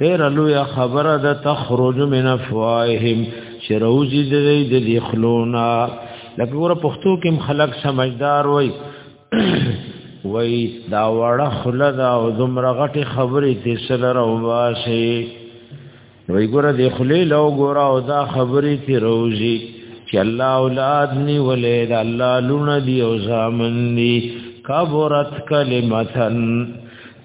ډیر لوی خبره ده تخرج من افواههم چې روزي دې د دې خلونا لکه ور پښتو کې خلک سمجدار وای وای دا وړه خله دا او دومره غټي خبرې دې سره راواسي وای ګور دې خلې لو ګور او دا خبرې تی روزي چې الله اولاد ني ولې دا الله لونه دی او زامن دی کبرت کلمتن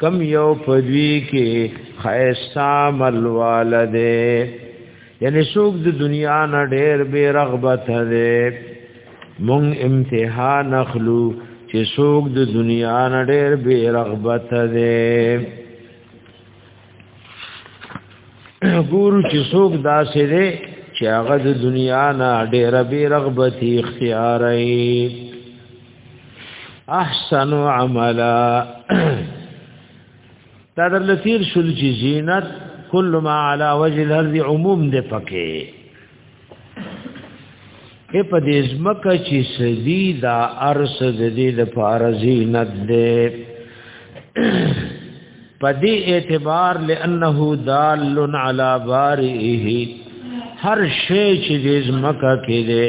کم یو پدوی کې خیسا مل والده یعنی سوق د دنیا نه ډېر بے رغبت ده مون امتحان اخلو چې سوق د دنیا نه ډېر بے رغبت ده ګورو چې سوق داسې ده چې هغه د دنیا نه ډېر بے رغبت اختیارای احسن عملا دا در لثیر شل چی زینت کل ما علی وجه الارض عموم دې پکې اے په دې زمکه چې سدی دا ارس د دې د فارزی ند دې په دې اعتبار لانه دال علی باره هر شی چې دې زمکه کې دې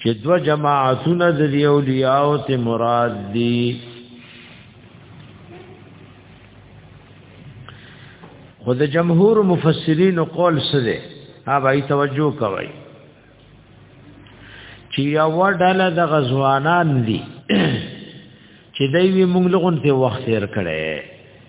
چې دو جماعتونه د اولیاء او ته مراد دي خو د جمهور مفسرین قول څه دی ها بای توجه کوي چې یو ډله د غزوانان دي چې دوی موږ لغون ته وخت تیر کړي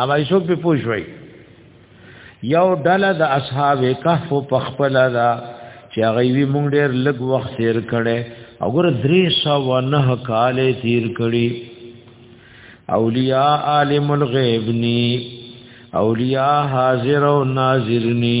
اما یې څوک په پوښوي یو ډله د اصحاب کهف په خپل دا چې هغه وی مونږ ډېر لږ وخت تیر کړي او ګور درې سو نه کال تیر کړي اولیاء عالم الغیبنی اولیاء حاضر او ناظرنی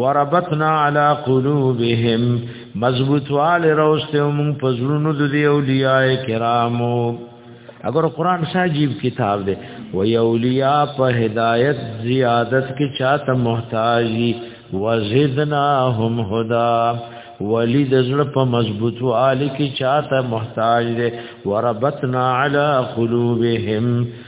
وربطنا على قلوبهم مضبوط وال روسته مون پزړونو د دی اولیاء کرامو اگر قران ساجیب کتاب دی و اولیاء په هدایت زیادت کې چاته محتاجی وزدناهم هدا ولی د زړه په مضبوط وال کې چاته محتاج دی وربطنا على قلوبهم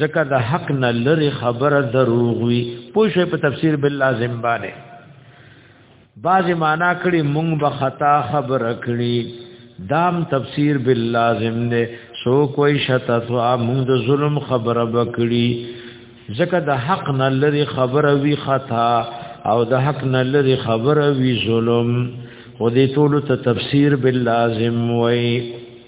ځکه د حق نه لری خبره دروغ وي پوښې په تفسیر بل لازم باندې باز معنا کړي مونږ به خطا خبر کړي دام تفسیر بل لازم نه سو کوئی شتا تو مونږ د ظلم خبره وکړي ځکه د حق نه لری خبره وی خطا او د حق نه لری خبره وی ظلم خو دې ټول ته تفسیر بل لازم وای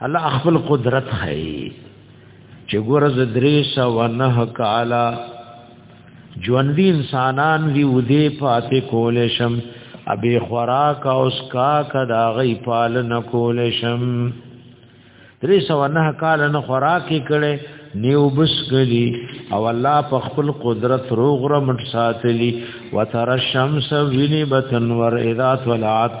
الله خپل قدرت خي چې ګورز درې سو نه کالا ژوندۍ انسانان وی ودې پاتې کول شم ابي خوراک او اسکا کدا غي پال نه کول شم درې سو نه کالا نه خوراک کړي نیو بس کلی او الله په خپل قدرت روغ رمټ ساتلی وتر الشمس ویني بتن ور اذا طلعت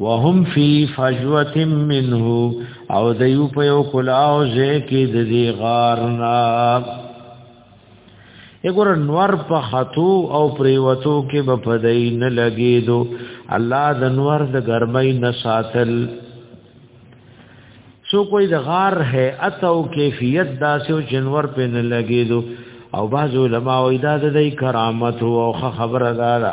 وهم فی فجوه منه او دیو په یو کلاو زه کې د دې غارنا یګور نور په خطو او پریوتو کې به پدای نه لګیدو الله د نور د ګرمۍ نه ساتل سو کوئی د غار ہے اتو کیفیت داسو جنور په نه لګیدو او بعض علماء وی دا د کرامت او خبره ده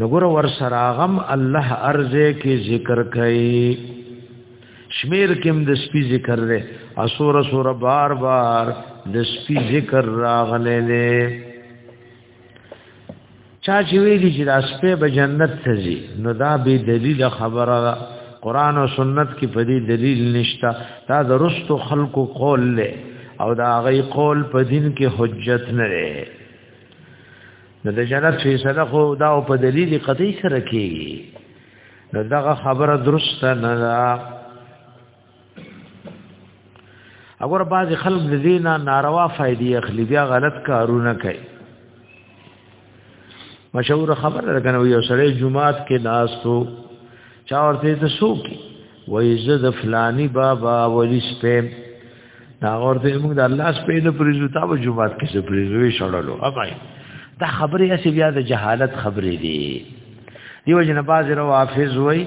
نګور ور سراغم الله ارزه کې ذکر کوي شمیر کم د سپی ذکر دی اسور اسور بار بار د سپی ذکر راغله نه چا چې ویلي چې د سپی به جنت ته ځي نو دا به دلیل خبره ده قران او سنت کې په دې دلیل نشته دا درستو خلقو قول له او دا غي قول په دین کې حجت نه لري نو د جنت فیصله خو دا په دلیل قطعی سره کیږي نو دغه خبره درست نه ده اگر بعض خلک د دینه ناروا فائدې اخلي بیا غلط کارونه کوي مشهور خبره ده کنه یو سړی جمعات کې ناس تو چا ورته ته سوکي وای زه د فلانی بابا ولی سپم دا ورته موږ د الله سپې نه پریزو تا به جمعات کې څه پریزوې شړلو امای دا خبرې اسی بیا د جهالت خبرې دي دیو جن باز رو حافظ وای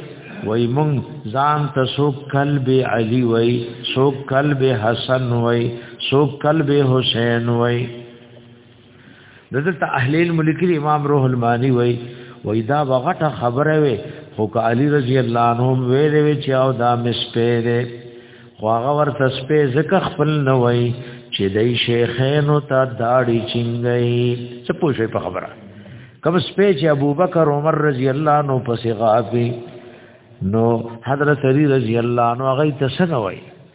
وای موږ ځان ته سو قلب علی وای سو قلب حسن وای سو قلب حسین وای دلته اهل علم لیکلي امام روح المانی وای وای دا وغټه خبره وي خو که علی رضی الله عنه ویلې وی چې او دا مسپره خو هغه ورته سپه زکه خپل نه وای چې دای شیخین او تا داړي چنګي څه پوښي په خبره کوم سپه چې ابوبکر عمر رضی الله عنه پسې غافي نو حضرت علی رضی الله عنه هغه ته څنګه وای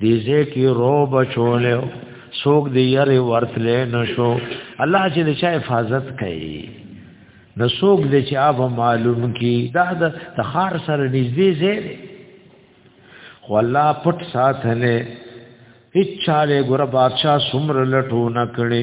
دې ځکه روب چولیو څوک دې یاري ورتلې نشو الله چې د چا حفاظت کوي نو څوک دې چې اب معلوم کی دا د خار سره نږدې ځای خو الله پټ ساتنه هیڅ چاله ګور بادشاہ سمر لټو نه کړي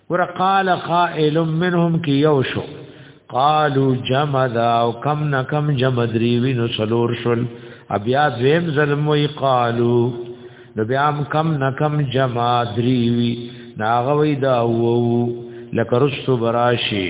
ور قال قائل منهم کی یو شو قالو جمع دا او کم نه کم جمع دریوی نو سلور شل بیا دویم ظلم وی قالو نو بیا کم نه کم جمع دریوی ناغوی دا وو لکرست براشی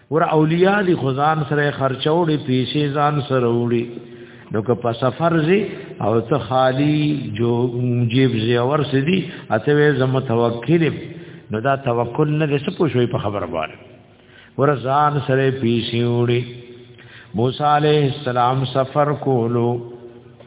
ور اولیاء دی خدان سره خرچوړي پیسې ځان سره وړي نو که په سفر زی او ته خالی جو جیب زی اور سدی اته وې زم توکل نو دا توکل نه څه پوښوي په خبره باندې ور ځان سره پیسې وړي موسی علیہ السلام سفر کولو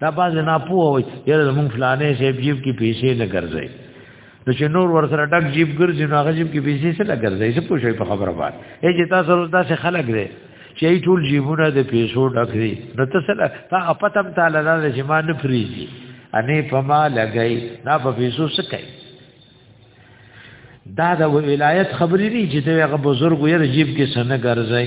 دا باز نه پوه وي یره موږ فلانه شی جیب کې پیسې نه ګرځي نو چې نور ور سره ډک جیب ګرځي نو هغه جیب کې پیسې څه نه ګرځي څه پوه شي په خبره باندې اې چې تاسو روز داسې خلک دی چې ټول جیبونه د پیسو ډک دي نو تاسو لا تا اپتم تعالی دا چې ما نه فریږي انې په ما لګي دا په پیسو څه کوي دا د ولایت خبرې دي چې دغه بزرګ یې جیب کې سن ګرځي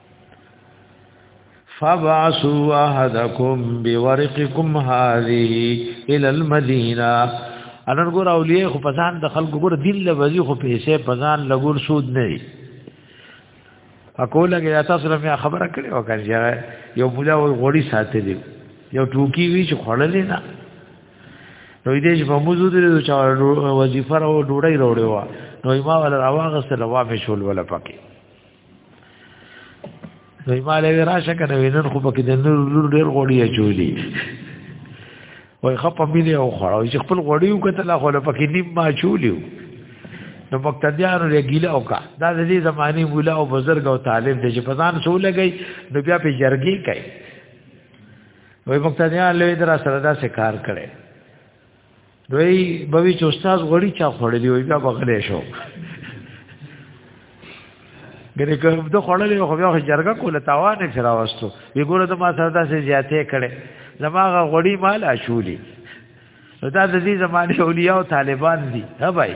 فبعثوا احدكم بورقكم هذه الى المدينه انن ګور اولیاء خو پسان د خلکو ګور دل لوزي خو پیسې پسان لګور سود نه اکوله کې تاسو سره مې خبره کړې او کنه یو بولا غوړی ساتلی یو ټوکی وی چې خړلې نه نو دې چې په موضوع دې چې وظیفه راو ډوړی راوړې و نو ما ولا راوغه سره وافه شول ولا پکې نو مالې راشه کنه وینن خو پکې د نور لور ډېر غوړی چولی وای خپه مینه او خړاو چې خپل غوړی وکړه خو له پکې نیم ما چولیو نو مقتدیانو له ګیله او کا دا د دې زماني مولا او بزرګ او طالب دي چې پزان سو لګي نو بیا په جرګي کوي وای مقتدیان له در سره دا کار کړي دوی بوي چې استاد غړي چا خړلې وي بیا بغلې شو ګره که د خړلې خو بیا جرګه کوله تاوان یې راوستو وی ګوره ته ما سره داسې زیاتې کړې زماغه غړي مال اشولې دا د دې زمانه اولیاء او طالبان دي ها بھائی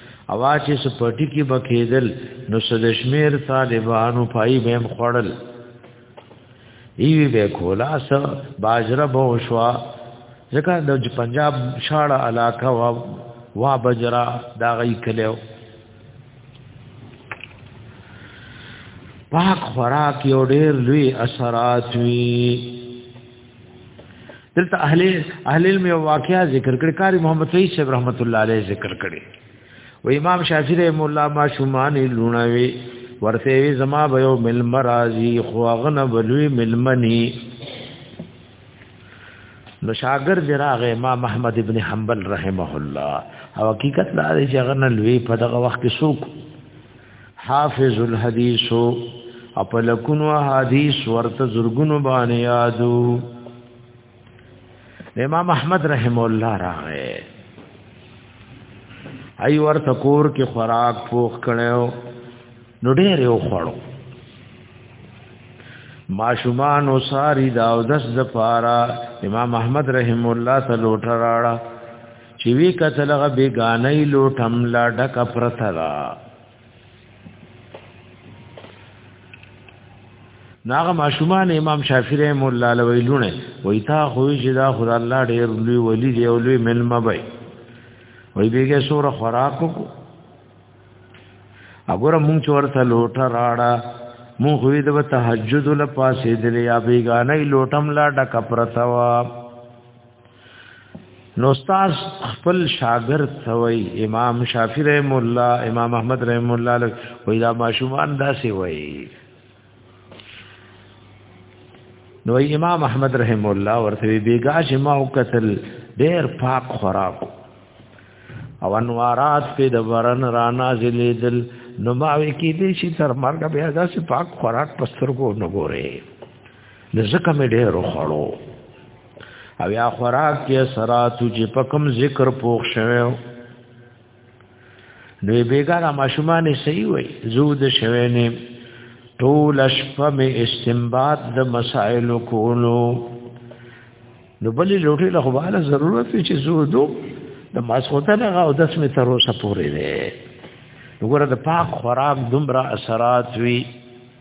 اوا چې سپټی کې بکیدل نو سدشمیر طالبانو پای بهم خړل ایوی به کولا س باجره بو شوا ځکه د پنجاب شاړه علاقه وا وا بجرا دا غي کلیو پاک خوراک یو ډیر لوی اثرات وی دلته اهل اهل علم یو واقعیا ذکر کړي قاری محمد سعید صاحب رحمت الله علیه ذکر کړي و امام شافعی رحم الله ما شومان لونوي ورته وی زما به یو مل مرازی خو غنه بلوي ملمنی نو شاګر دراغه ما محمد ابن حنبل رحمه الله او حقیقت دا دی چې غنه لوی په دغه وخت کې سوق حافظ الحدیث او په لکونو حدیث ورته زرګونو باندې یادو امام احمد رحم الله راغې ای ورته کور کې خوراک پوخ کړو نو ډېر یو خړو ماشومان او ساری دا او دس د پارا امام احمد رحم الله ته لوټراړه چې وی کتلغه بیگانې لوټم لا ډک پرتلا ناغه ماشومان امام شافعی رحم الله علیه ویلونه وای تا خو چې دا خدای الله ډیر لوی ولی دی او لوی ملما وای وای بیګه سور خوراکو کو وګوره مونږ چورته لوټه راړه مونږ خو دې په تهجد لپاسې دلې یا بیگانې لوټم لا ډک پرتوا نو استاد خپل شاګرد سوی امام شافعی رحم الله امام احمد رحم الله له وای دا ماشومان داسې وای نو امام احمد رحم الله ورته بیګا چې ما وکتل ډېر پاک خوراک او انوارات په د ورن را نازلې دل نو ما وی کې دې چې تر مرګ بیا داسې پاک خوراک پستر کو نه ګوره ځکه مې ډېر خوړو او یا خوراک کې سرات چې پکم ذکر پوښ شوی نو بیګاره ماشومان صحیح وای زود شوی نه ټول شپه می استنباط د مسائل کولو نو بلې لوټې له خواله ضرورت چې زودو د ماسخوته نه او داس می تر اوسه پورې ده وګوره د پاک خوراک دومره اثرات وی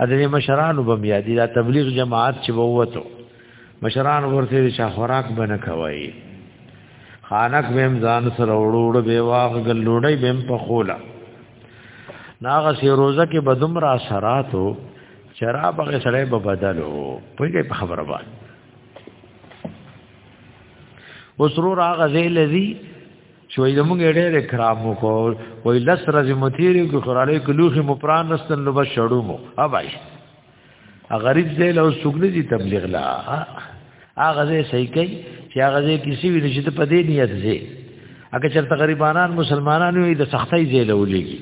اذن مشران وبم یادی دا تبلیغ جماعت چې ووتو مشران ورته چې خوراک بنه کوي خانک بهم ځان سره وړوړ به واغ ګلوړی بهم په خولا ناغه سی روزه کې بدوم را سراتو چرا بغه سره به بدلو پوهیږي په خبره باندې وسرور هغه ذی لذي چوي د مونږ ډېر کرام کو وای لس ورځې متیری کو خراله کلوخي مو پران نستن لو بشړو مو اوبای غریب زې له سګنې دي تبلیغ لا هغه زې صحیح کوي چې هغه زې کسی وی نشي ته پدې نیت زې اګه چرته غریبانان مسلمانانو یې د سختۍ زې له ولېږي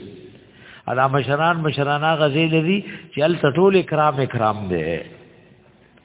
ادا مشران مشران هغه زې لري چې ال تټول کرام کرام دي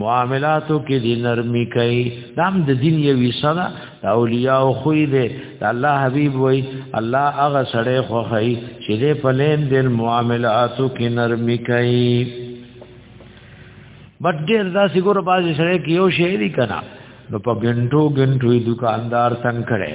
معاملاتو کې د نرمي کوي دام د دین یو وسره اولیاء او خوې دې الله حبیب وای الله هغه سړی خو هي چې دې په لین دین معاملاتو کې نرمي کوي بټ ډیر دا سګور باز سره کې یو شی دی کنه نو په ګنټو ګنټو دکاندار څنګه کړي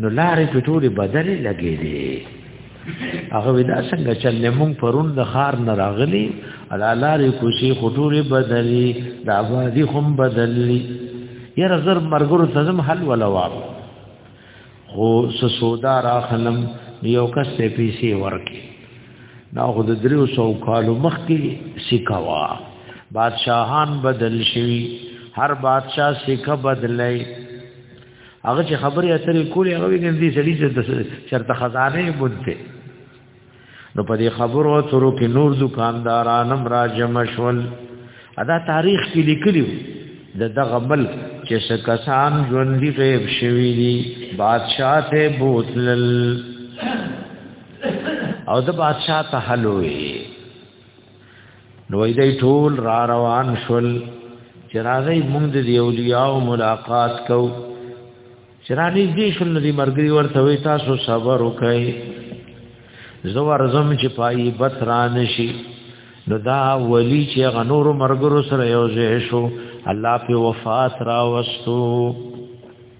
نو لارې په ټولې بدلې لګې دي هغه ودا څنګه چې لمون پرون د خار نه راغلي الا لارې کوشي خټورې بدلې د آبادی هم بدلې یره زر مرګور تزم حل ولا واب خو سودا راخلم یو کس ته پیسې ورکې دا خو د دریو سو کالو مخکې سیکوا بادشاہان بدل شوی هر بادشاہ سیکه بدلای هغه چې خبرې اترې کولې هغه وینم دي سړي چې چرته خزانه بنته نو په دې خبرو اترو کې نور دکاندارانم را جمع شول ادا تاریخ کې لیکلیو د دغه ملک چې سکسان ژوندۍ غیب شوی دي بادشاہ ته بوتلل او د بادشاہ ته حلوي نو دې ټول را روان شول چې راځي موږ د اولیاء ملاقات کو چې را نږدې شول نو دې مرګري ورته وي تاسو صبر وکړئ زو ورزم چې پای بت را نشي نو دا ولی چې غنور مرګرو سره یو ځای شو الله په وفات را وستو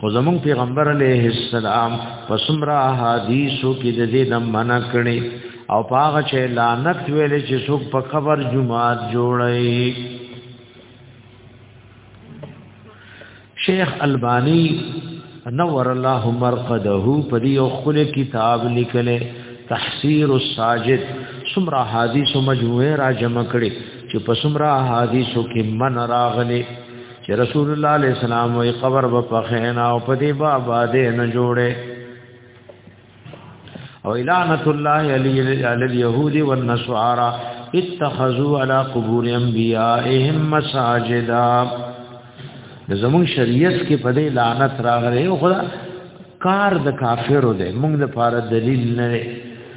خو زمون پیغمبر علیه السلام پسمرا حدیثو کې د دې د منع کړي او پاغه چې لعنت ویلې چې څوک په قبر جمعات جوړي شیخ البانی نور الله مرقده په دې یو خل کتاب لیکلې تحسیر الساجد سمرا حدیث مجموعه را جمع کړي چې په سمرا حدیثو کې من راغلي چې رسول الله علیه السلام وی قبر به په خینا او په دې بابا دې نه جوړه او الانت الله علی الیهود والنصارى اتخذوا على قبور انبیائهم مساجدا زمون شریعت کې په دې لعنت راغره او خدا کار د کافرو دی موږ د پاره دلیل نه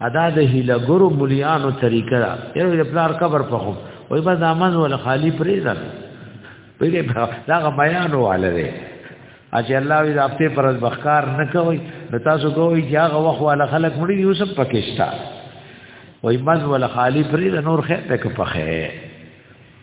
ادا د هیلګرو مليانو طریقه دا یو د پلار قبر په خو وای به ځامن ول خالی پرې ده پیګه دا غمیانو والے دی اجه الله وی ځاپته پر بخکار نه کوي نو تاسو کوی چې هغه وخت والا خلک مړي یوسف پکشتا وای مز ول خالی پرې ده نور خیر ده که په خیر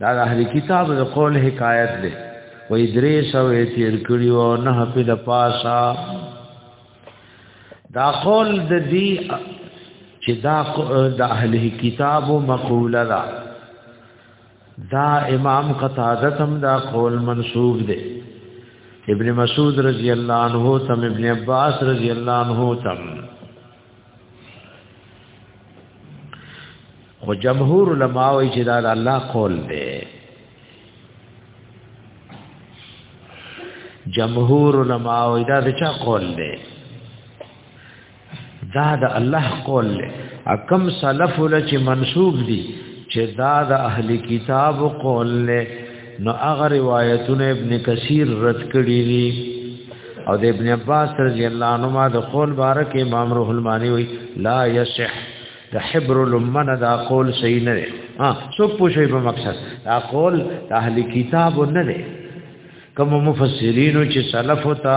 دا د اهل کتاب د قول حکایت دی وې درې سوې تیر کړیو او نه په د پاسا دا قول د دې چې دا د اهل کتاب مقوله ده دا امام قتاده تم دا قول منسوب دی ابن مسعود رضی الله عنه تم ابن عباس رضی الله عنه تم خو جمهور علما وی چې دا د الله قول دی جمهور علما وی دا د چا قول دی دا د الله قول دی اکم سلف ول چې منسوب دي چې دا د اهل کتاب قول دی نو هغه روایتونه ابن کثیر رد کړی دي او د ابن عباس رضی الله عنهما د قول بارک امام روح المانی وی لا یصح د حبر لمن دا قول صحیح نه دی ها څوک پوښي په مقصد دا قول د اهلی کتاب نه دی کوم مفسرینو چې سلف ته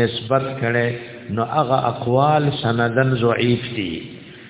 نسبت کړي نو هغه اقوال سندن ضعیف دي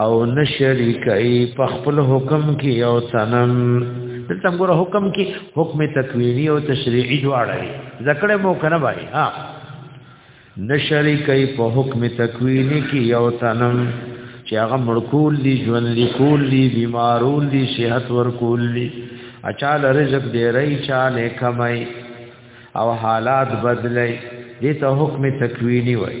او نشریکای په خپل حکم کې او صنم دلته موږ حکم کې حکم تکوینی او تشریعی دواړه ذکر مو کنه بای ها نشریکای په حکم تکوینی کې او صنم چې هغه مړکول دي ژوند لیکول دي بیمارول دي صحت ورکول دي اچال رزق دی رہی چاله کمای او حالات بدلی دې ته حکم تکوینی وای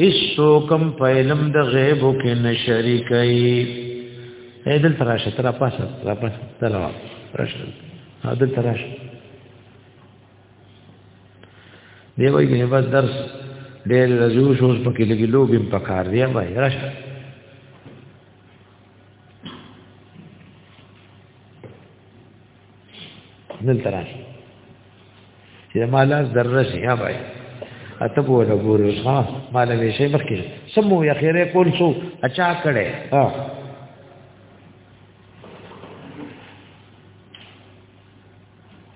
هیڅ څوکم په علم د غیب کې نشری کوي ایدل تراشه تر پاسه تر پاسه تر راشه ایدل تراشه دی وایي نه بس درس ډېر رجوع شو اوس پکې لګي لوګم پکار دی وایي راشه نل تراش چې ما لاس دررش یا بای اته په ولا ګورو ها ما له وی شي مخکې سمو یا خیره کول سو اچا کړه ها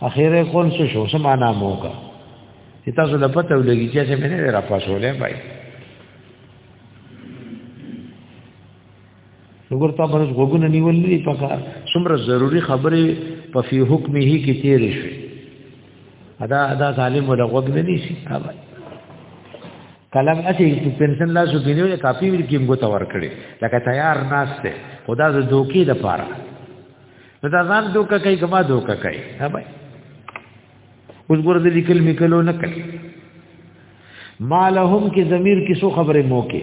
اخیره کول سو شو سمانا موکا چې تاسو له پته ولګی چې څه مې نه را پاسولې بای وګورتا پر غوګونه نیولې په کار څومره ضروری خبره په فی حکمه کې تیر شي ادا ادا ظالم ولا غوګ نه دي شي کلم اسی چې پنشن لا شو دینو یا کافی ویل کې موږ تور کړي لکه تیار ناشته خدا ز دوکي د پاره نو دا ځان دوکه کوي کما دوکه کوي ها بھائی اوس ګور دې لیکل میکلو نه کوي مالهم کې ضمیر کې سو خبره موکه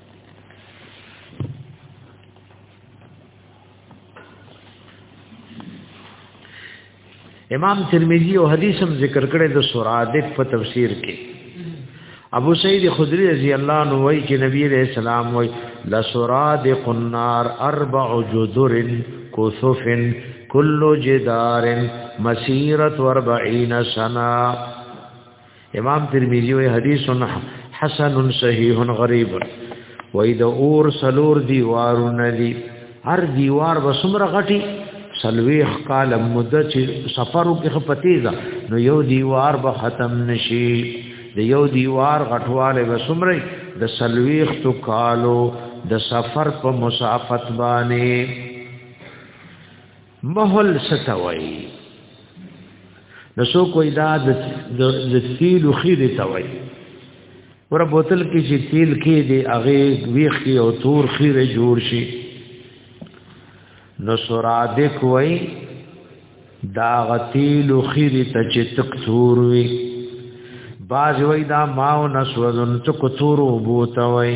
امام ترمذی او حدیث هم ذکر کړی د سورادق په تفسیر کې ابو سعید خدری رضی الله عنه وایي چې نبی علیہ السلام وایي لا سورادق النار اربع جذر کثف کل جدار مسیرت 40 سنه امام ترمذی وی حدیث حسن صحیح غریب وای د اور سلور دیوارونه دی هر دیوار وسمره غټي سلويخ کال مدته چې سفرو کې خپتیزه نو یو دیوار به ختم نشي د یو دیوار غټواله وسمره د سلويخ تو کالو د سفر په مسافت باندې مهل ستوي نو سو کوئی دا د تیل خیر توي ور بوتل کې چې تیل کې دی هغه ویخ کې او تور خیر جوړ شي نو سرادک وای دا غتیل خیر ته چې تک تور وي باز وای دا ماو نسوزن تک تور وبوتوي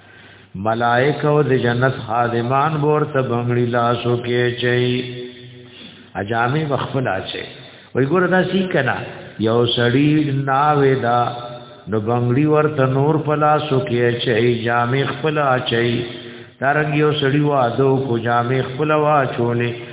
ملائک او د جنت خادمان ورته بنگړي لاسو کې چي اجامي مخفل اچي وای ګور دا سی کنا یو سړی ناوې دا نو بنگړي ورته نور پلاسو کې چي جامي خپل اچي ترنګ یو سړی وادو کو جامي خپل واچولې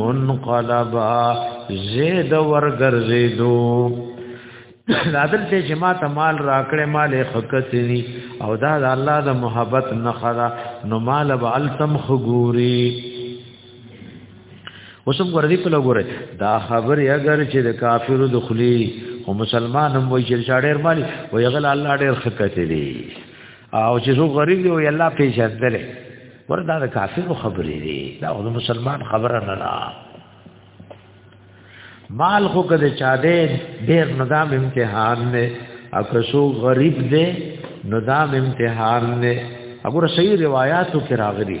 منقلبا زید ورګرزیدو لادل ته چې ما ته مال راکړې مال خکتنی او دا د الله د محبت نه خدا نو مال به التم خګوري وسم ګورې په لګورې دا خبر اگر چې د کافرو دخلي او مسلمان هم وایي چې ډېر مال وي غل الله ډېر خکتلی او چې څو غریب دی او الله پیژندل وردا د کافر خبرې دي دا د مسلمان خبره نه ده مال خو کده چا دې ډېر نظام امتحان نه اکسو غریب دې نظام امتحان نه وګوره صحیح روایتو کې راغلي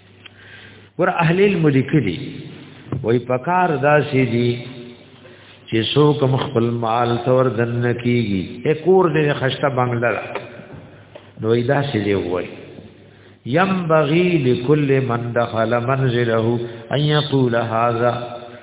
ور اهل علم لیکلي وای پکار دا سي دي چې څوک خپل مال تور دن کیږي اکور دې خشته بنگلر نو دا سي دی وای ينبغي لكل من دخل منزله ان يقول هذا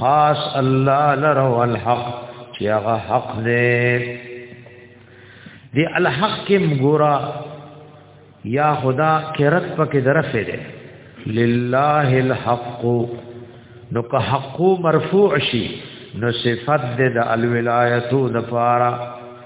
خاص الله لرو الحق چې هغه حق دی دی الحق کې مګورا یا خدا کرت پکې درفه دی لله الحق نو که حق مرفوع شي نو صفت د الولایتو د پاره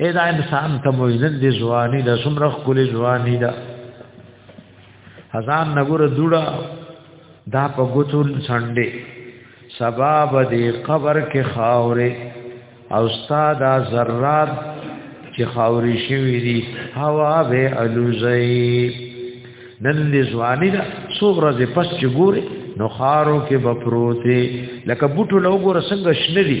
اې دا انسان ته موزن دي ځواني د سمرخ کولې ځواني دا هزان نګور دوړه دا په ګوتول سنډې سبب دې قبر کې خاورې او استاد ذرات چې خاورې شوې دي هوا به الوزي نن دې ځواني دا سوره دې پس چې ګوري نو خارو کې بپروته لکه بوټو لوګو رسنګ شنه دي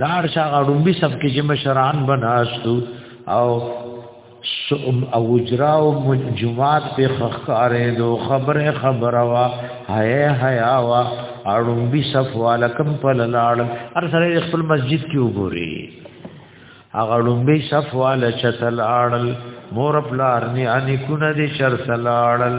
دا هر چا غړومبي سب کې چې مشران بناستو او سوم او اجرا او جمعات په خخارې دو خبره خبره وا حیا حیا وا اړومبي صف والکم په لاړ هر سره خپل مسجد کې وګوري هغه اړومبي صف وال چتل اړل مور پلار نه اني کو نه دي شر سلاړل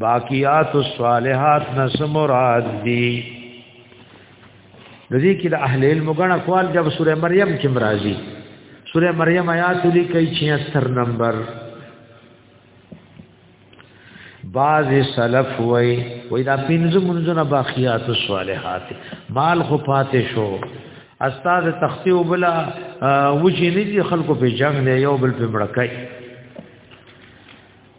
باقیات الصالحات نس مراد دی د دې کې د اهل علم غنا قوال جب سوره مریم کې مرাজি سوره مریم آیات لیکي 76 نمبر بعض سلف وای وای دا پینځه منځونه باقیات الصالحات مال خو پاتې شو استاد تختی وبلا وجې نه دي خلکو په جنگ نه یو بل په مړکای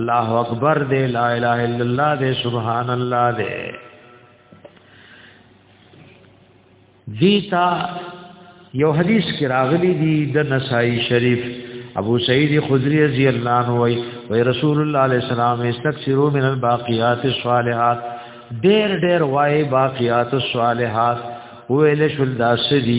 الله اکبر دې لا اله الا الله دې سبحان الله دې دیتا یو حدیث کې راغلی دی د نسائی شریف ابو سعید خدری رضی الله عنه وی وی رسول الله علیه السلام استکثروا من الباقیات الصالحات ډیر ډیر وای باقیات الصالحات ویل شول داسدی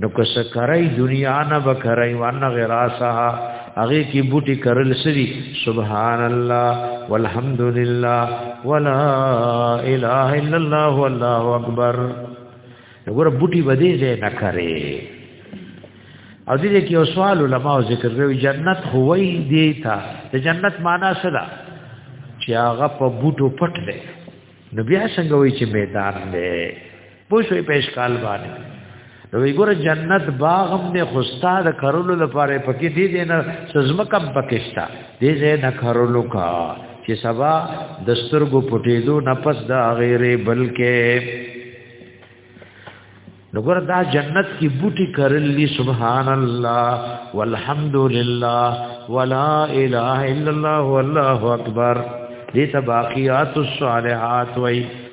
نو که سکرای دنیا نه بکرای وان غراسها هغه کی بوټي کرل سری سبحان الله والحمد لله ولا اله الا الله والله اکبر وګوره بوټي ودی زه نه کرے او دې کې یو سوال علماء ذکر کوي جنت خوې دی تا د جنت معنا څه ده چې هغه په بوټو پټ دی نو بیا څنګه وایي چې میدان دی پوه شوې په اشکال باندې نو وګوره جنت باغ هم نه خوستا د کرلو لپاره پکې دي دي نه سزم کم پکېشتا دې زه نه کرلو کا چې سبا د سترګو پټېدو نه پس دا غیره بلکې نګور دا جنت کی بوټي کرلی سبحان الله والحمد لله ولا اله الا الله والله اکبر دې تباقیات الصالحات وای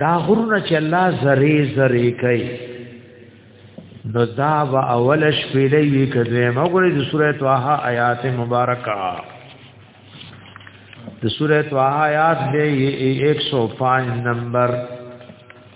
دا غرونه چې الله زری زری کوي نو دا و اول شپېلې وی کړې مګورې د سورې توه آیات مبارکه د سورې توه آیات دې 105 نمبر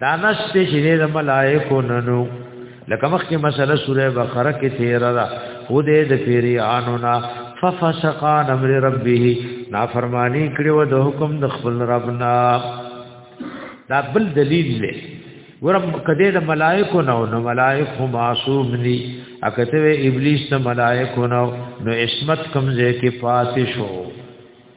دا نشت چې د ملائکو ننو لکه مخکې مسله سوره بقره کې تیر را خو دې د پیریانو نا ففسقان امر ربه نافرمانی کړو د حکم د خپل ربنا دا بل دلیل دی ورم کده د ملائکو نو نو ملائکه معصوم دي اکته ابلیس ته ملائکه نو نو عصمت کمزې کې پاتې شو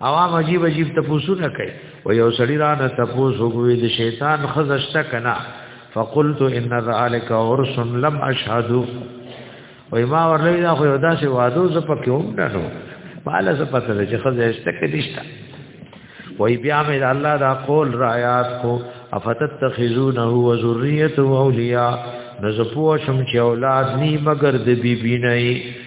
عوام عجیب عجیب تپوسونه کوي و یو سړی را نه تپوس وګوي د شیطان خزشته کنا فقلت ان ذلك عرس لم اشهد و ما ورلوی دا خو یو داسې وادو ز پکې هم نه نو مال ز پته ده چې خزشته کې نشته وای بیا مې الله دا قول را یاد کو افتتخذونه و ذریته اولیاء نزپو شم چې اولاد نی مگر د بیبی نه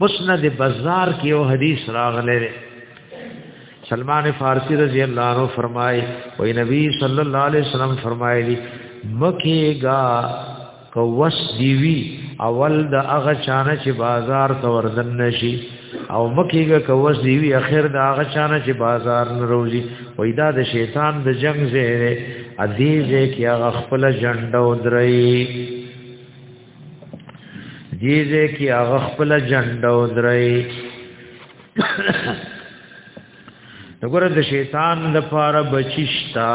مسند بازار کې یو حدیث راغلی دی سلمان فارسی رضی الله عنه فرمای او نبی صلی الله علیه وسلم فرمایلی مکیگا کوس دیوی اول د هغه چانه چې بازار ته وردن نشي او مکیگا کوس دیوی اخر د هغه چانه چې بازار نه روزي وای دا د شیطان د جنگ زهره ادیزه کې هغه خپل جنډه ودرئ دیزه کې هغه خپل جنډه ودرای وګوره د شیطان د پاره بچشتا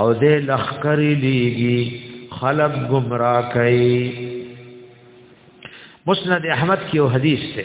او د لخر لیږي خلق گمراه کوي مسند احمد کې یو حدیث ته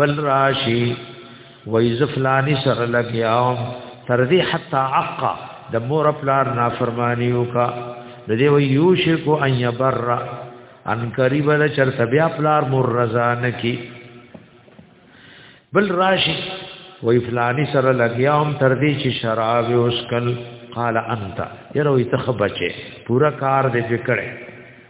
بل راشي وای زفلانی سره لګیاوم تر دې حتا عقا د مور پلار نافرمانی وکا د دې وای یوشک ان یبر ان قریب له چرته بیا پلار مور رضا نکی بل راشي وای فلانی سره لګیاوم تر دې چې شراب اوسکل قال انت یره وي تخبچه پورا کار دې پکړه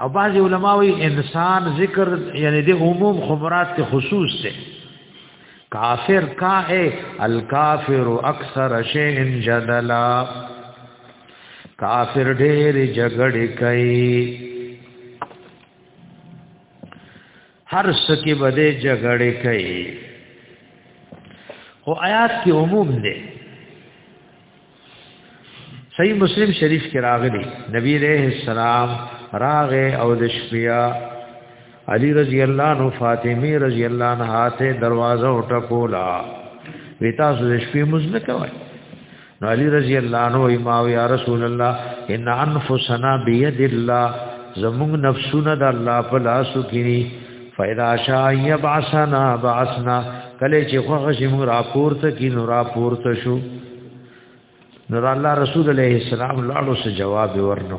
او بعض علما وی انسان ذکر یعنی د عموم خبرات ته خصوص ته کافر کا ہے الکافر اکثر شیء جدلا کافر ډېر جګړې کوي هر سکه بده جګړه کوي خو آیات کې عموم دی صحیح مسلم شریف کې راغلی نبی رحم السلام راغ او د شپیا علی رضی الله عنه فاطمی رضی الله عنها ته دروازه وټکولا وی تاسو د شپې مزنه کوي نو علی رضی الله عنه وی ما یا رسول الله ان انفسنا بيد الله زموږ نفسونه د الله په لاس کې دي فاذا شاء يبعثنا بعثنا کله چې خوښ شي موږ راپورته کی نو راپورته شو نو الله رسول الله اسلام لاړو سره جواب ورنو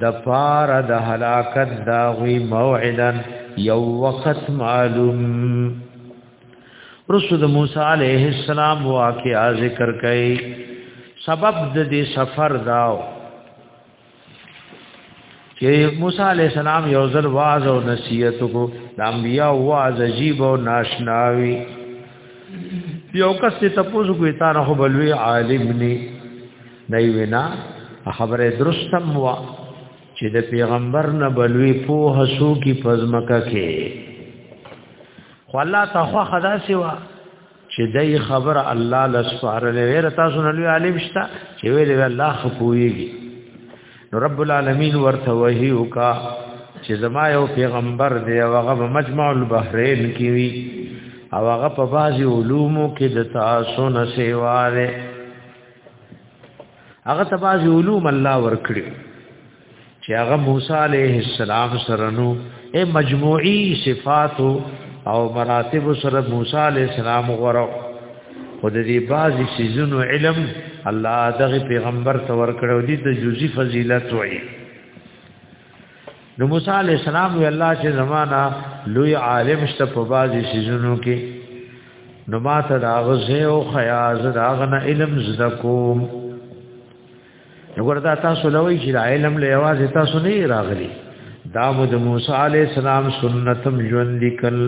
د پار د هلاکت دا غوي موعدا یو وخت معلوم رسول موسی علیہ السلام واقعا ذکر کړي سبب د دې سفر داو چې موسی علی السلام یو ځل واعظ او نصیحت کو د انبیا واعظ عجیب او ناشناوی یو کس ته تاسو کوی تا نه بلوي عالم ني نه وینا خبره درستم وا چې د پیغمبر نه بلوي په حسو کې پزمکه کې خو الله تخوا خدا سیوا چې دای خبر الله لسفار لویر تاسو نه لوی عالم شته چې ویل الله خپويږي نو رب العالمین ورته وحی وکا چې زما یو پیغمبر دی او هغه مجمع البحرین کې وی او هغه په بعضی علومو کې د تاسو نه سیواله هغه تباز علوم الله ورکړي چې هغه موسی عليه السلام سره نو اے مجموعي صفات او مراتب سره موسی عليه السلام غره خود دې بعضي سيزونو علم الله دغه پیغمبر ته ورکړو دي د جزئی فضیلت وایي نو موسی علی السلام وی الله چې زمانہ لوی عالم شته په بازي سيزونو کې نو ما ته دا غزه او خیاز دا غنه علم زده کوم وګوردا تاسو لوي چې علم له आवाज تاسو نه راغلي دا مو د موسی علی السلام سنتم ژوند لیکل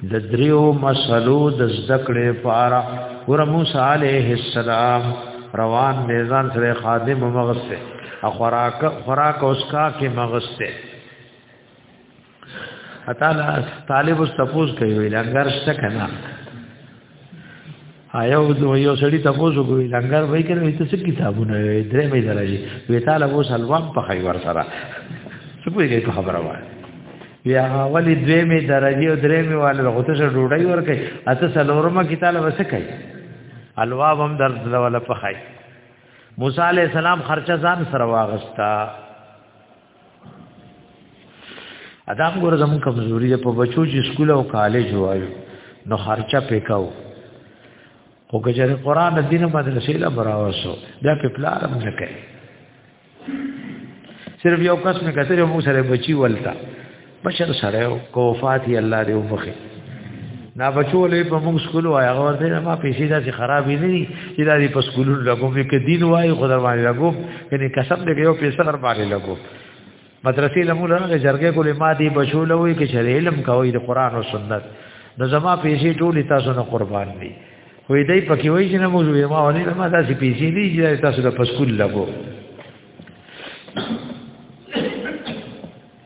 د دریو مسلو د ذکرې پارا ور موسی علیه السلام روان دی ځان سره خادم مغسته خوراک خوراک اوس کا کې مغسته اته طالب استفوز کوي لنګر شته کنه آیا او زه یو سړی تاسو کوی لنګر وای کړو ته څه کتابونه درې مې درځي وی تعالی وو سلوام په خی ور سره څه پوهیږي په خبره وای بیا اولی دوی می درجه او درې می والو غوته سره ډوډۍ ورکي اته سلورمه کی تعالی وسکای الواب هم درد ولا پخای موسی علی السلام خرچه ځان سره واغستا ادا ګور زمون کمزوري ده په بچو چې سکول او کالج وایو نو خرچه پکاو او کجره قران د دین مدرسې لا براوسو دا په پلان نه کوي صرف یو کس نه کتره مو سره بچي ولتا مشر سره کو وفات یې الله دې وبخي نا بچو له په موږ سکول وای هغه ورته ما پیسې داسې خراب نه دي چې دا دې په سکول لګو مې کې دین وای خدای باندې لګو کني قسم دې یو پیسې در باندې لګو مدرسې لمو له جرګې کولې ما دې بچو له وای کې شری علم کوي د قران او سنت نو زما پیسې ټول تاسو نه قربان دي وې دې پکې وای چې نه موږ یې ما ونی ما داسې پیسې دي چې تاسو د په سکول لګو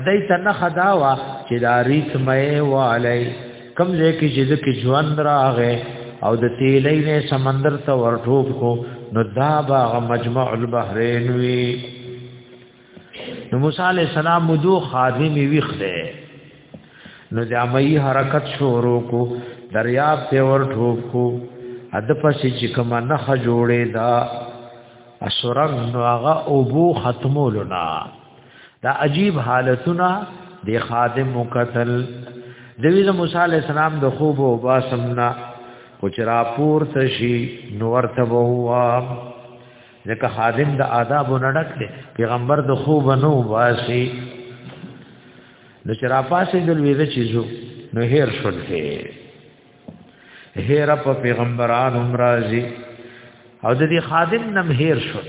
ادای ته نه خداوا چې دا ریت مې والای کم ځای کې چې د ژوند راغې او د تیلې نه سمندر ته ورټوب کو نو دا باغ مجمع البحرین وی نو موسی علی السلام مدو خادم ویخته نو د امي حرکت شروع کو دریاب ته ورټوب کو اد پسې چې کما نه جوړې دا اسرنګ نو هغه او بو ختمولنا دا عجیب حالتونه د خادم مقتل دوی د موسی علی السلام د خوب او باسمنا او چې راپور تشي نور ته ووا ځکه خادم د آداب نډک دی پیغمبر د خوب نو واسي نو چې را پاسې د لویده چیزو نو هیر شول دی هیر په پیغمبران عمرازي او د دې خادم نم هیر شول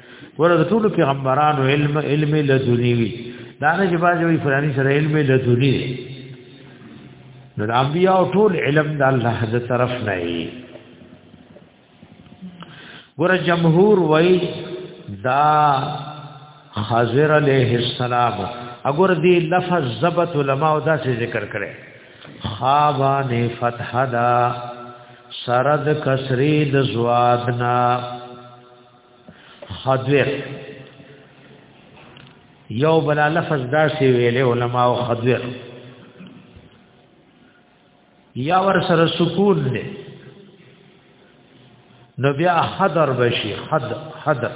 ورته ټول پیغمبرانو علم علم لدنی وی دا نه چې باز وی فرانی سره علم لدنی نو د انبیاء ټول علم د الله د طرف نه وي ګور جمهور وای دا حاضر علیہ السلام اگر دی لفظ ضبط علماء دا سے ذکر کرے خابان فتح دا سرد کسری د زوادنا خضر یو بلا لفظ دا سی ویلې علماء او خضر یا ور سره سکون دی نو بیا حضر بشي حد حضر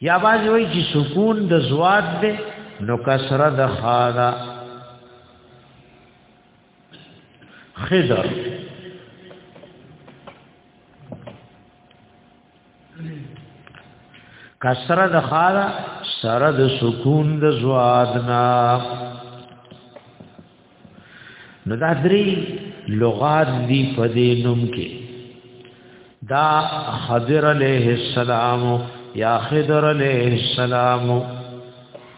یا باز وی چې سکون د زواد دی نو کسره د خادا خضر کسره د خاله سره د سکون د زوادنا نو دا درې لغات دی په دې نوم کې دا خضر علیہ السلام یا خضر علیہ السلام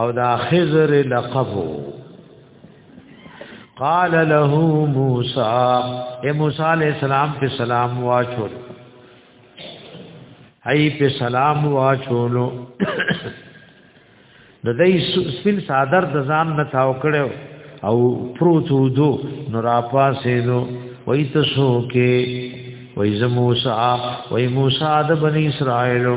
او دا خضر لقب قال له موسی اے موسی علیہ السلام په سلام واچو ای په سلام واچولو د دې سپین صادر د ځان نه تاو کړو او پروت ودو نو را پاسې نو وای ته شو کې وای ز موسی وای موسی د بنی اسرائیلو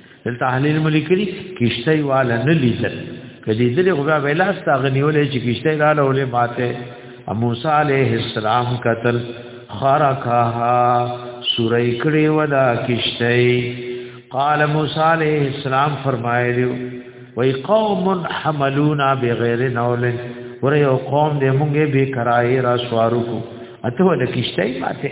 دلته اهل الملکری کشته والا نه لیدل کدی دې غوا ویلا ستا غنیولې چې کشته لاله ولې ماته موسی علیه السلام قتل خرقها سورې کړي ودا کشته قال موسی علیه السلام فرمایلی وای قوم حملونا بغیر نول ور یو قوم دې مونږه به کرای را سوارو کو اته ول کشته ماته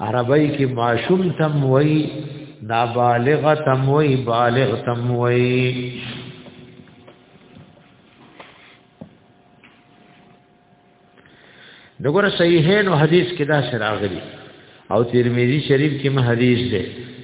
عربی کې ماشوم تم وای نابالغ تم وای بالغ تم وای دغه صحیحین او حدیث کې دا سراغلی او ترمذی شریف کې مه حدیث ده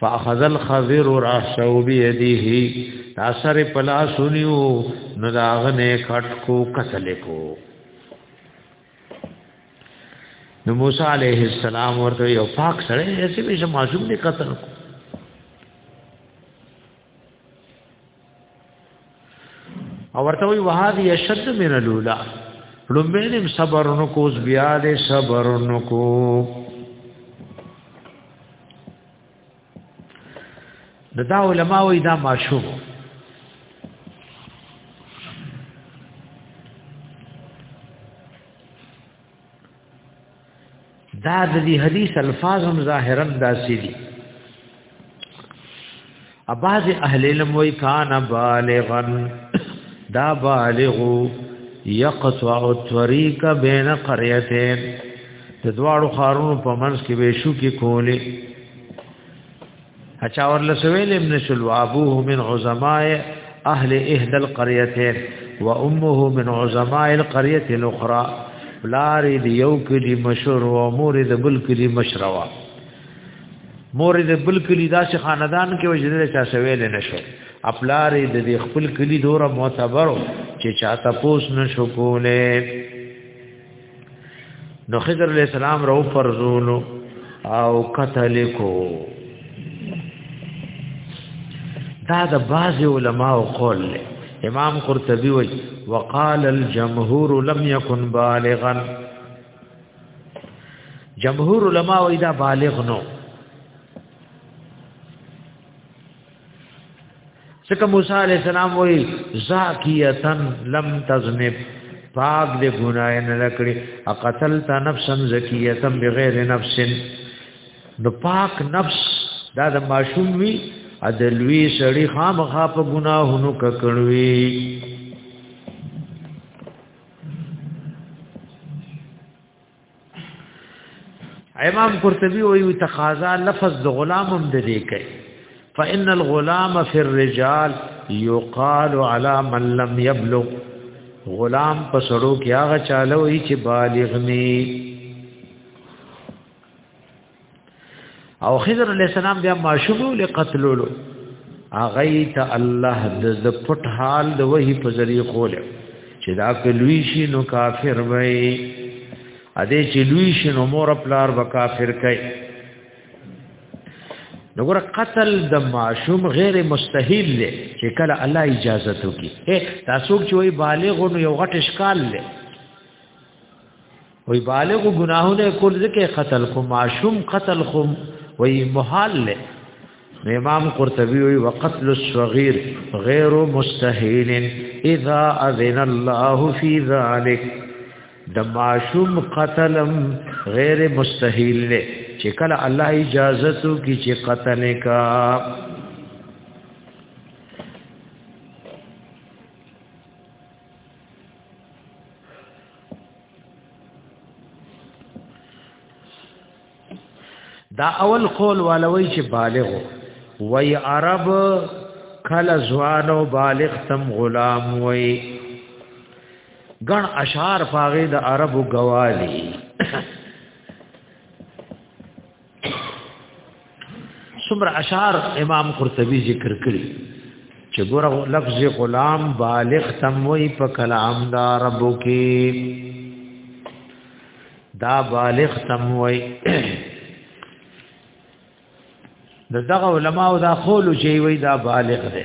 فاخذ الخضر راسو بيديه تاثر پلا سنيو نو داغنه کټ کو قتل کو نو موسی عليه السلام ورته یو پاک سره ایسه به معصوم دي قتل کو او ورته وی وهذه اشد من الاولى لمبینم صبر نکو بیا دې صبر نکو ددا علماء وی دا ماشوم دا د دې حدیث الفاظ هم ظاهرا داسې دي اباز اهل علم وی کان بالغا دا بالغ یقطع الطريق بین قريتين د دواړو خارونو په منځ کې ویشو کې کولې اچا ورله سویل ابن شل وابوه من عظماء اهل احد القريتين وامه من عظماء القريه الاخرى بلار دی یو کلی مشهور او مور د بل کلی مشروا مور د بل کلی داسې خاندان کې وجدل چا سویل نشو خپلار د دې خپل کلی دوره معتبر چې چاته پوس نشو کوله نو خضر علیہ السلام رو فرزولو او قتل کو دا د بعض علماء قول له امام قرطبي وي وقال الجمهور لم يكن بالغا جمهور علماء وي دا بالغ نو څکه موسی علی السلام وای زاکیتن لم تذنب پاک دې ګناه نه لکړي اقتل تا نفسا زکیتن بغیر نفس نو پاک نفس دا د ماشوم وی ادلوی سړی خامخا په ګناهونو ککړوي امام قرطبي وی تقاضا لفظ د غلام هم د دې کوي فان الغلام فی الرجال یقال علی من لم یبلغ غلام په سړو کې هغه چاله وی چې بالغ نه او خضر علیہ السلام بیا ماشوم له قتلولو اغه ته الله د پټ حال د وਹੀ په ذریعہ خول چې دا په لوی شي نو کافر وای ا دې چې لوی شي نو مور پلار به کافر کوي نګور قتل د معشوم غیر مستحیل دی چې کله الله اجازه وکي تاسو چې وای بالغ نو یو غټ اشکال دی وی بالغ گناهونه کول ځکه قتل خو معشوم قتل خو وی محال له امام قرطبی وی وقتل الصغير غیر مستحيل اذا اذن الله في ذلك د معشوم قتلم غیر مستحيل له چې کله الله اجازه تو کی چې قتل کا دا اول قول والوی چې بالغ وای عرب کله ځوان او بالغ تم غلام وای ګڼ اشعار پاغه د عربو گوالی سمر اشعار امام قرطبي ذکر کړی چې ګوره لفظ غلام بالغ تم وی په کلام دا رب کې دا بالغ تم وی د دغه علماو دا خول چې وی دا بالغ دی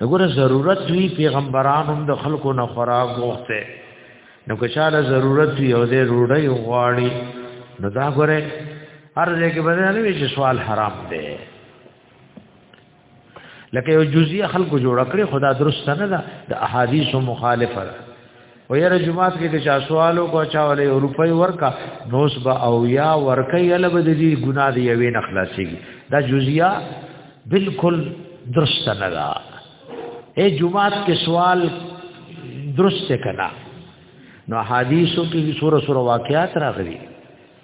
دغه ضرورت وی پیغمبران هم د خلکو نه خوراک وخته نو که چاله ضرورت وی او دې روړی غواړي نو دا غره هر ځای کې بدل نه وی چې سوال حرام دی لکه یو جزئیه خلکو جوړ کړی خدا درست نه ده د احادیث مخالفه ده و یره جمعات کې چې چاسوالو کو چا ولې روپۍ ورکا نوس با او یا ورکې یله به دې ګنا دی یوې نه خلاصيږي دا جزیه بالکل درست نه ده اے جمعات کې سوال درست کنا نو حدیثو کې سوره سوره واقعات راغلي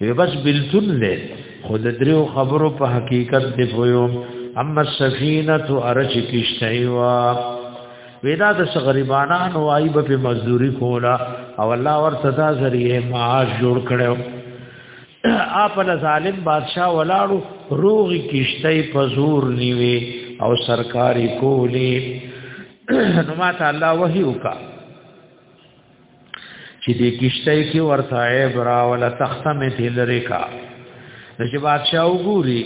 وی بس بلتون له خود دریو خبرو په حقیقت دی پویو اما السفینه تو ارچ کیشتای وا ودا د غریبانان وای په مزدوری کولا او الله ورته دا ذریعہ معاش جوړ کړو اپ له ظالم بادشاہ ولاړو روغ کیشتای په زور نیوي او سرکاری کولی نو ما ته الله وحی وکا چې دې کشته کې ورته عیب را ولا تخته مې تلری کا نو چې بادشاہ وګوري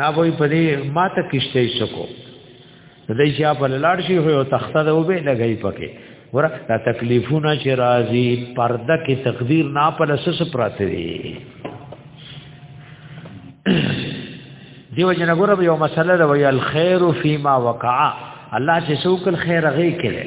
نا وای په دې ماته کشته شکو دای چې په لاړ شي هو تخته ده وبې لګی پکې ور دا تکلیفونه چې راځي پرده کې تقدیر نا په لسس پراته دي دیو جن غره یو مسله ده وی الخير فيما وقع الله چې څوک الخير غي کړي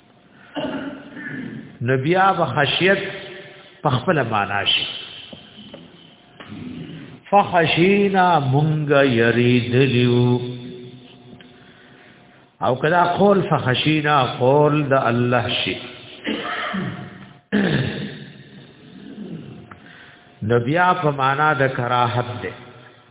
نبي اب خشیت په خپل معنا شي فخشینا مونږ یریدلیو او کدا قول فخشینا قول د الله شي نبیا په معنا د کراهت ده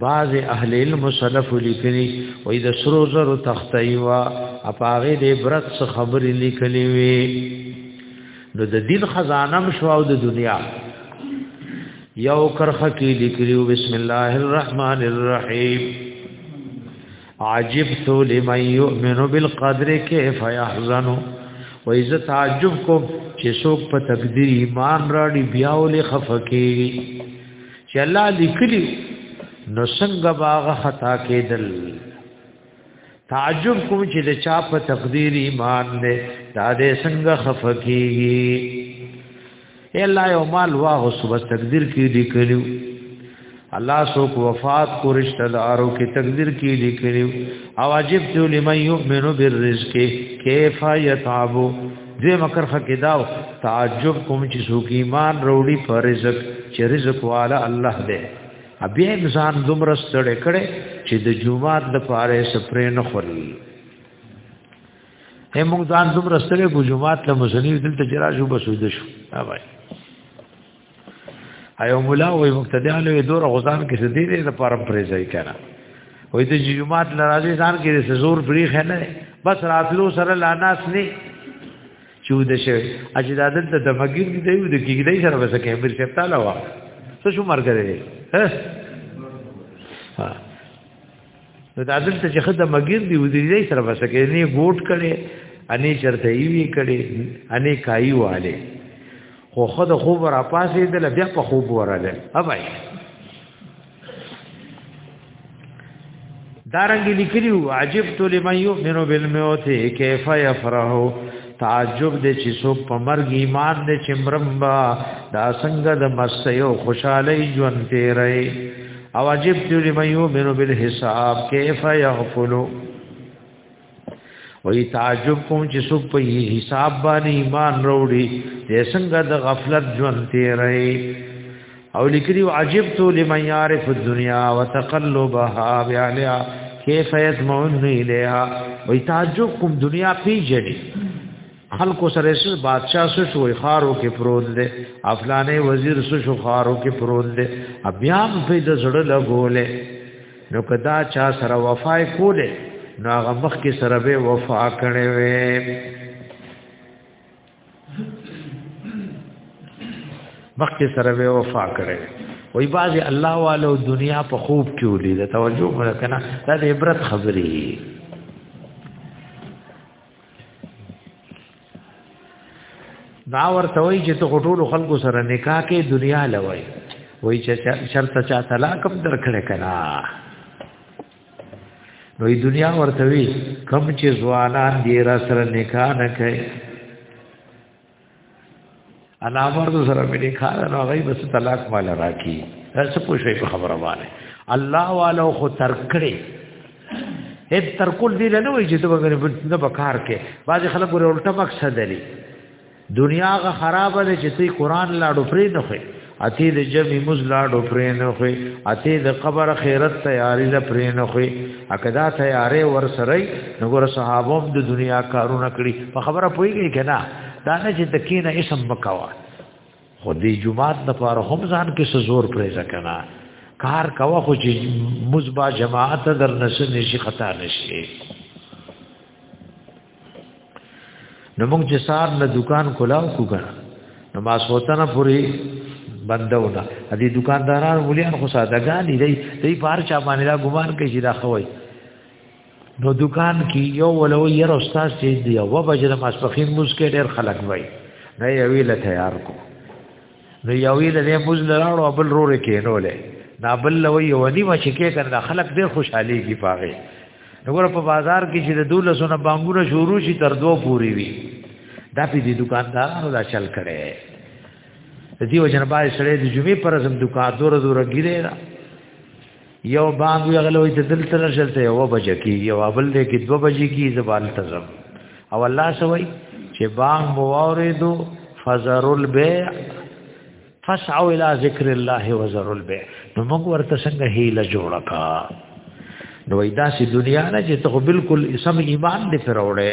بعض اهل علم سلف لیکلي وې د سرو زرو تختې وا اپاغه د عبرت څخه خبرې لیکلې وې نو د دین خزانه مشو او د دنیا یو کرخه کې لیکلي بسم الله الرحمن الرحیم عجبت لمن يؤمن بالقدر كيف يحزن وإذا تعجبكم چې څوک په تقدیر ایمان راړي بیا ولې خفقېږي چې الله لیکلی نو څنګه باغ خطا کېدل تعجب کوم چې د چا په تقدیر ایمان دې دا دې څنګه خفقېږي اے الله یو مال واه صبح تقدیر کې لیکلو الله سو کو وفات کو رشتہ دارو کې تقدیر کې لیکلو او عجب تو لمن یؤمن بالرزق کیف یتعبو دې مکر خکې داو تعجب کوم چې څوک ایمان وروړي پر رزق چې رزق والا الله دې ابي ځان دومره ستړې کړې چې د جمعات د پاره سپرې نه خوري هم موږ ځان دومره ستړې کو جمعات له مزنی دلته جراجو بسو دشو اوبای ایو مولا وې مقتدیان وې دور غزان کې څه دي دې لپاره پرې ځای کړه وې ته جمعات لراځي ځان کې څه زور پرې خنه بس راتلو سره لا ناس نه چود شي اجدادت د دمګیر دې دی د کېږي سره وسه کې بیر شپتا لا وا څه شو مرګ دې ها نو دا دلته چې خدای مګیر دی و دې سره بس کې نه ګوټ کړي اني چرته یې وی کړي اني کای واله خو خود خوب را پاسې د بیا په خوب وراله اوبای دارنګ لیکلیو عجب تو لمن یؤمن بالموت کیف یفرح تعجب دې چې څوک په مرګ ایمان دې چې مرمبا دا څنګه د مسیو خوشاله ژوند تیرې او عجب ته لمن یؤمن بالحساب کیف یغفلو وی تعجب کوم چې څوک په حساب باندې ایمان وروړي د څنګه د غفلت ژوند تیرې او لیکلی عجب ته لمن یعرف الدنیا وتقلبها بیالیا کیف یسمعون الیها وی تعجب کوم دنیا پیجنې خلکو سره سره بادشاہ سو شو خارو کې پروت دی افلانې وزیر سو شو خارو کې پروت دی بیا په د زړه لګولې نو کدا چا سره وفای کولې نو هغه مخ کې سره به وفا کړې وې مخ کې سره به وفا کړې وې بعضي الله والو دنیا په خوب کې ولې دا توجه وکړه کنه دا عبرت خبرې دا ورته وای چې ته ټول خلکو سره نکاح کې دنیا لوي وای چې شرط چا طلاق هم درکړې کنا نو دنیا ورته وی کم چې ځوانان دې را سره نکاح نه کوي انا مرد سره مې نه کار نو هغه بس طلاق مال راکی هرڅه پوښې په خبره واره الله والو خو تر کړې هیڅ تر کول دی نه وای چې ته به نه بکار کې بعض خلک ور الټه مقصد لري دنیا غ خراب ده چې تی قران لاړو پرې نه خو اتی د جمی مزلاډو پرینو خو اتی د قبر خیرت تیاری ل پرینو خو اکدا تیارې ور سره نګور صحابو د دنیا کارونه کړی په خبره پویږي کنا دا نه چې تکینه اسم بکوا خو دې جمعات د پاره هم ځان کې سزور پرې ځکنا کار کوا خو چې مزبا جماعت در نشه نشي خطا نشي نو موږ چې صاحب نه دکان کولاو کو کنه نو ما سوتنه پوری بندو نه دې دکانداران ولیان خو سادهګان دي دې پار چا باندې دا ګمان کوي چې دا خوي نو دکان کې یو ولو ير استاد چې دی او بجره ماسپخین مسکه ډېر خلک وای نه یوی له تیار کو نو یوې د دې موز لراړو او بل رورې کېنولې دا بل لوي یو نیمه چې کې کنه خلک ډېر خوشحالي کی پاغه وګوره په بازار کې چې د دولسونه بانګونه شروع شي تر دوه پوري وي دا په دې دکاندارانو دا چل کړي د دې وجنه باندې سره د جمعې پر زم دکان دور دور ګیره یو باب یغلوی ته دل تر شته یو بجه کی یو بل دې کې دو بجې کی زبال تزم او الله سوي چې بام بواردو فزر البيع فسعوا الى ذکر الله وزر البيع نو موږ ورته څنګه هیله جوړه کا نو ایدا سي دنیا نه چې ته بالکل اسم ایمان دې پروړې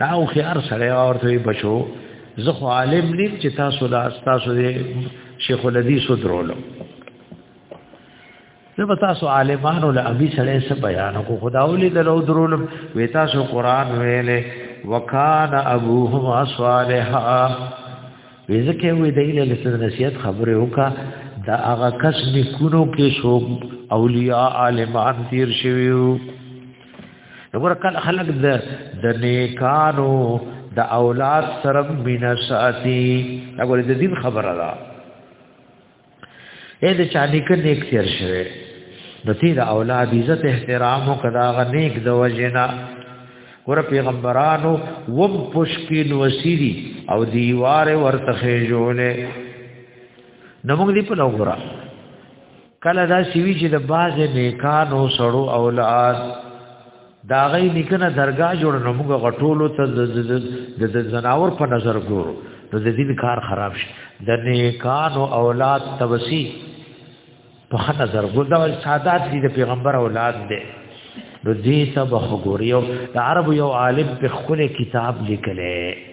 دا او خيار سره اورته بچو زه خو عالم نیم چې تاسو دا تاسو دې شیخ الحدیث درولو زه به تاسو عالمانو له ابي سره څه بیان کو خداولي درو درولو وې تاسو قران ویلې وکان ابوهما صالحا وزکه وې دایله لسد نصیحت خبره وکا دا هغه کس نکونو کې شو اولیاء عالمان تیر شویو وګوره کله خلک د د نیکانو د اولاد سره مینا ساتي هغه د دین خبره ده اې د چا نیک نیک تیر شوی د دې د اولاد عزت احترام او کدا غ نیک د وجنا ور پیغمبرانو وب پشکین وسیری او دیوار ورته جوړه نو موږ دې په لوګرا کله دا سوي چې د باز نیکانو سړو اولاد دا غي نکنه درگاه جوړ نه موږ غټولو ته د زناور په نظر ګورو نو د دین کار خراب شي د نیکانو اولاد توسی په نظر ګور دا سادات دي د پیغمبر اولاد دی نو دې ته بخګوري او د عرب یو عالم په خپل کتاب لیکلې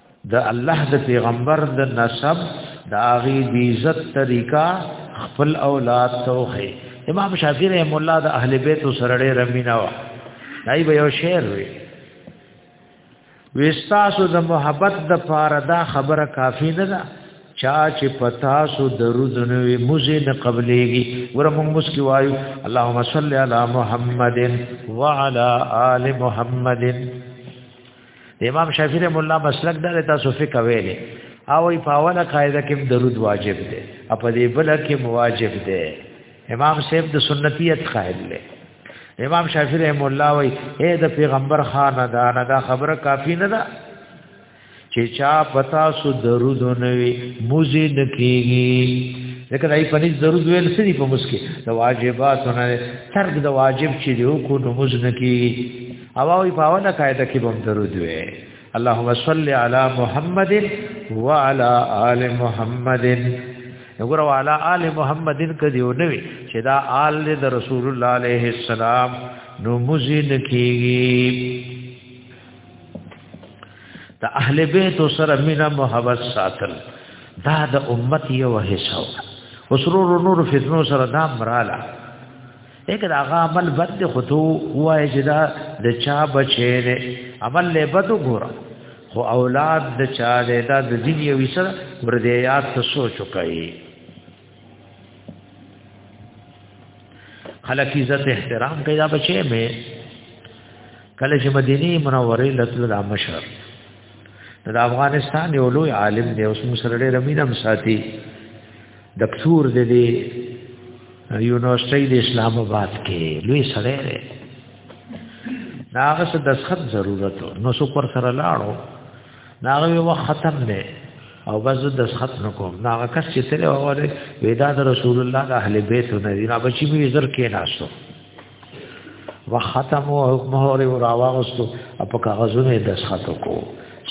د الله د پیغمبر د نسب د اغي د عزت طریقہ خپل اولاد توخه امام شافعی رحم الله د اهل بیت سره ډېر مینا و دای به یو شعر وی وستاسو د محبت د پاره دا خبره کافی نه ده چا چې پتا سو درود نوې مزه نه قبلېږي ورمو مسکی وایو اللهم صل علی محمد وعلى آل محمد د امام شافعی رحم الله مسلک دار تاسو فقہ ویلې او په اوله قاعده کې درود واجب دی او په دې بل کې واجب دی امام صاحب د سنتیت قائل دی امام شافعی رحم الله وی اے د پیغمبر خان دا نه دا خبره کافی نه ده چې چا پتا سو درود نوي موزي نکېږي لکه دای په نس درود ویل سړي په مسکه د واجبات نه ترک د واجب چې یو کو نو موز نکېږي او او په اونه قاعده کې بم درود وي اللهم صل علی محمد وعلى آل محمد وګوره وعلى آل محمد کدی و نوی چې دا آل د رسول الله علیه السلام نو مزین کیږي د اهل بیت سره مینا محبت ساتل دا د امت یو حصہ وسرور نور فتنو سره دا مراله دغه دا عمل بد خو تو وای چې دا د چا بچی دی عمل له بد ګور خو اولاد د چا دی دا د دې یو وسر وردیات ته سوچ کوي خلک عزت احترام کوي دا بچی مې کله چې مدینه منوره لتل د مشر د افغانستان یو لوی عالم دی اوس مسره ډېر امینم ساتي دکتور دې دې یونیورسيټي د اسلام آباد کې لوی سره لري ناغه څه دسخط ضرورت نو سو پر سره لاړو ناغه یو ختم نه او بس د خط نکوم نا کس چې تل وره ودا د رسول الله د اهل بیت نه دی را بچی می زر کې ناشته وختم او مهر او راوغستو په کاغذونو د سختو کو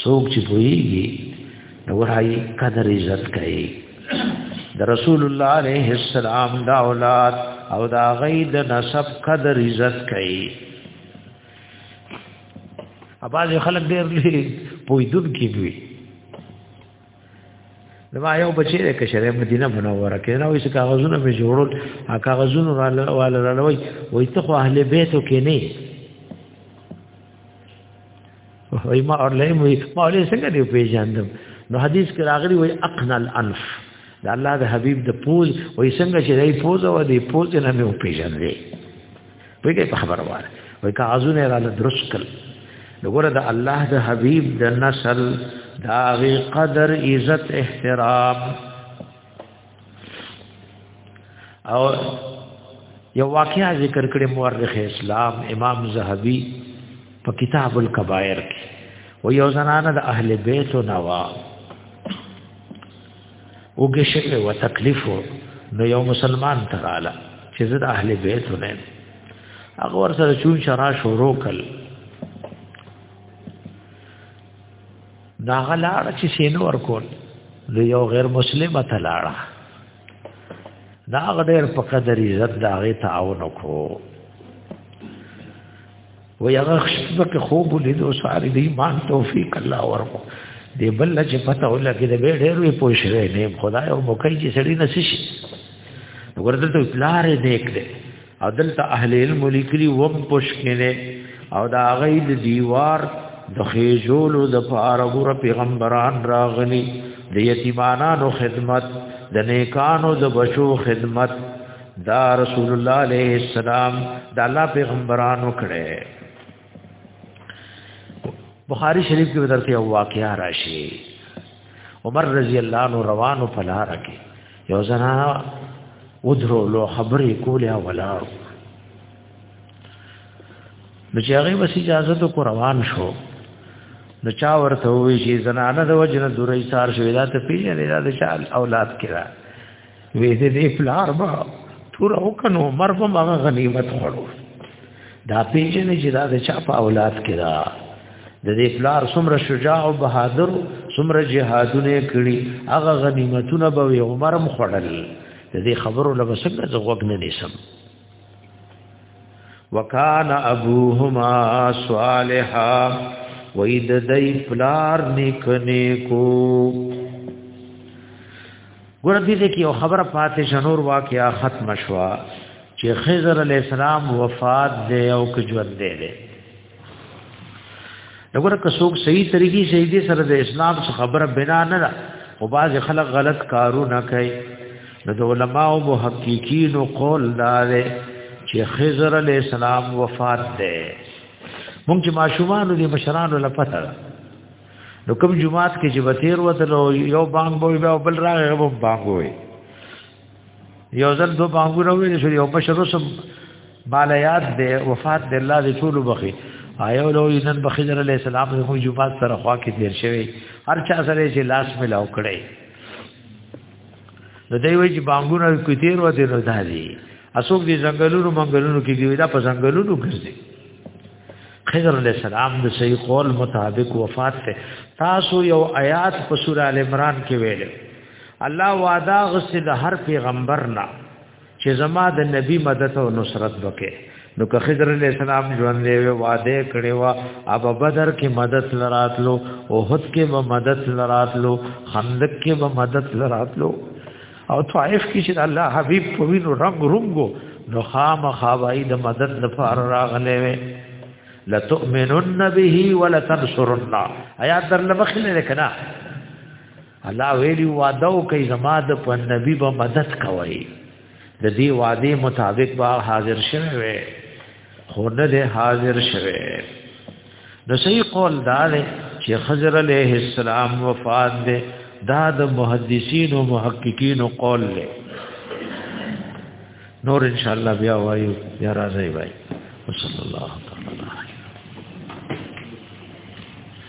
څوک چې پويږي نو راي قدر عزت کوي د رسول الله عليه السلام دا اولاد او دا غید نسب قدر عزت کوي اباځه خلک ډېر لري پوي دب کیږي نو ما یو بچی دی کشره مدینه منوره کې نو یې کاغذونه به جوړول هغه کاغذونه را واله رالوي وای ته خو اهل بیتو کې نه وای ما اورلې مې ما له څنګه دی پیژاندم نو حدیث کې راغلی وای اقنا الانف د الله د حبیب د پوز وای څنګه چې دی پوز او دی پوز نه مې پیژندې ویګه په خبره واره وای کا ازونه را درست کړ وګوره د الله د حبیب د نسل دا غي قدر عزت احترام او یو واقعا ذکر کړي مورخ اسلام امام زهبي په کتاب الکبائر کې و یو زنانه د اهل بیت او نوا اوګه شکه و تکلیف نو یو مسلمان تراله چې زه د اهل بیت نه هغه ور سره چون شرا شروع کړ دا غلاړه چې سینو ورکول نو یو غیر مسلمه تلاړه دا غډیر په قدر عزت دا غي تعاون وکړو و یغه خصبک خوب لید او ساری دی مان توفیق الله ورکو دی بل چې پته ولا کې د به ډېر وی پوښره نه خدای او مکای چې سړی نسشي ورته ته پلار نیک دی او دلته اهل علم لیکلی وب پوښکنه او دا غید دیوار د خېجولو د پاره پیغمبران راغلی د یتیمانو خدمت د نیکانو د بشو خدمت دا رسول الله علیه السلام دا الله پیغمبران وکړي بخاری شریف کې درته یو واقعیا راشي عمر رضی الله عنه روانو فلار کې یو زنا ودرو لو خبرې کولې ولار نو چې هغه وسې اجازه ته کو روان شو نو چا ورته وی چې زنانه د وجنه درې سار شوې دا ته پیژنې دا د چا اولاد کړه وې دې دې پلار با تور او کنو مر په مغه غنیمت خړو دا پیژنې چې دا د چا په اولاد کې دا د دې پلار څومره شجاع او بهادر څومره جهادونه کړی هغه غنیمتونه به عمرم خړل د دې خبرو له وسنګ زغوګ نه نشم وکانا ابوهما صالحا وید دای پلار نیک نیکو ګور دې دې کې یو خبره پاتې شنور واقعیا ختم شوا چې خضر علی السلام وفات دی او که ژوند دی دی دغه که څوک صحیح طریقې صحیح دي سره د اسلام څخه خبره بنا نه ده او باز خلک غلط کارونه کوي نو د علما او محققین قول دا دی چې خضر علی السلام وفات دی مونږ چې ماشومان دي مشرانو لپاره نو کوم جمعات کې چې بتیر وتلو یو بانګ بوي بیا بل راغی غو بانګ وي یو ځل دو بانګونه وي نو یو په شروع سم بالیات دی وفات دی الله دې ټول بخي آیو لو نن بخیر علی السلام د جمعات سره خوا کې تیر شوی هر چا سره چې لاس ملاو کړي نو دوی وایي چې بانګونه کوي تیر وته نو دالي اسوک دي ځنګلونو منګلونو کې دی دا په ځنګلونو ګرځي خضر علیہ السلام د صحیح قول مطابق وفات ته تاسو یو آیات په سورہ ال عمران کې ویل الله وعده غسه د هر پیغمبر نه چې زما د نبی مدد او نصرت وکړي نو که خضر علیہ السلام ژوند دی وعده کړی وا اب بدر کې مدد لراتلو او هد کې به مدد لراتلو خندق کې به مدد لراتلو او طائف کې چې الله حبيب په وینو رنگ رنگو نو خام خوای د مدد لپاره راغلې وې لتؤمنن به ولتنصرن آیات در لمخلې کنا الله ویلی وعده او کوي زما د په نبی به مدد کوي د دې وعده مطابق به حاضر شوه خو نه دی حاضر شوی نو صحیح قول دا دی چې خضر علیه السلام وفات دی دا د محدثین او محققین قول دی نور ان شاء الله بیا وایو یا راځي وایي وصلی الله تعالی